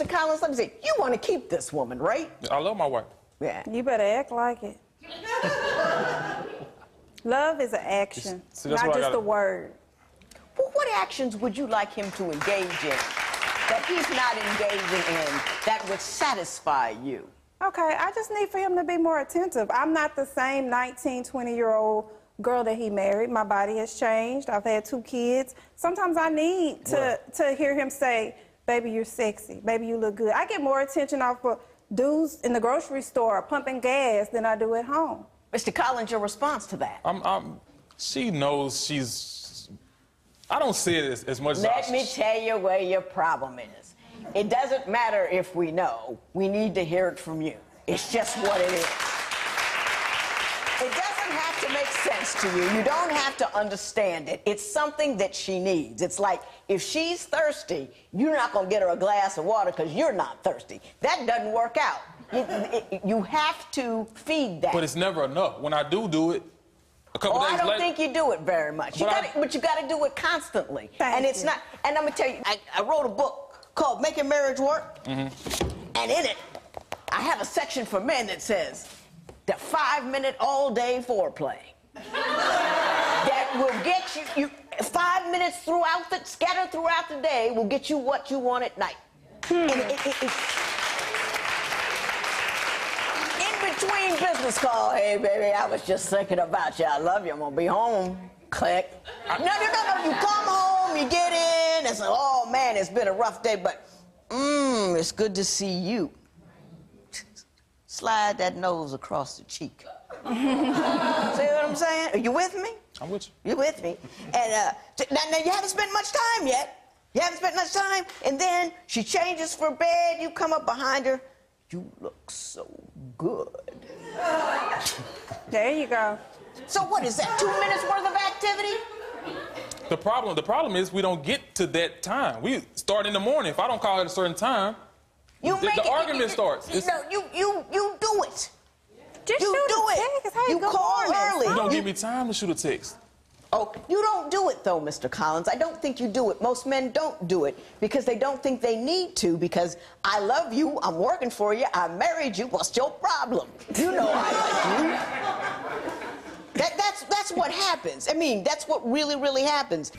Mr. Collins, let me say, you want to keep this woman, right? I love my wife. Yeah. You better act like it. Love is an action, See, not just gotta- a word. Well, what actions would you like him to engage in that he's not engaging in that would satisfy you? Okay, I just need for him to be more attentive. I'm not the same 19, 20 year old girl that he married. My body has changed. I've had two kids. Sometimes I need to, to hear him say, Baby, you're sexy. Baby, you look good. I get more attention off of dudes in the grocery store pumping gas than I do at home. Mr. Collins, your response to that? I'm, I'm, she knows she's. I don't see it as, as much as Let I, me tell you where your problem is. It doesn't matter if we know. We need to hear it from you. It's just what it is. It doesn't have to make sense to you. You don't have to understand it. It's something that she needs. It's like if she's thirsty, you're not going to get her a glass of water because you're not thirsty. That doesn't work out. You, it- you have to feed that. But it's never enough. When I do do it, a couple Oh, I don't later. think you do it very much. You But gotta, but you got to do it constantly. Thank and it's you. not. And I'm gonna tell you, I, I wrote a book called "Making Marriage Work," Mm-hmm. and in it, I have a section for men that says the five-minute all-day foreplay that will get you, you five minutes throughout the scattered throughout the day will get you what you want at night. Hmm. And it- it- it- it- in between business call, hey baby, I was just thinking about you. I love you. I'm gonna be home. Click. No, no, no, no. You come home, you get in, and say, oh man, it's been a rough day, but mmm, it's good to see you. Slide that nose across the cheek. See what I'm saying? Are you with me? I'm with you. You with me? And uh, t- now, now you haven't spent much time yet. You haven't spent much time. And then she changes for bed. You come up behind her. You look so good. There you go. So what is that? Two minutes worth of activity? The problem, the problem is we don't get to that time. We start in the morning. If I don't call at a certain time, You the, make the it, argument you- starts. You, It's- no, you you you do it. Just You shoot do a it. text. Hey, You good call morning. early. you don't you- give me time to shoot a text. Oh, you don't do it though, Mr. Collins. I don't think you do it. Most men don't do it because they don't think they need to because I love you, I'm working for you, I married you. What's your problem? You know I like you. That, that's, that's what happens. I mean, that's what really, really happens.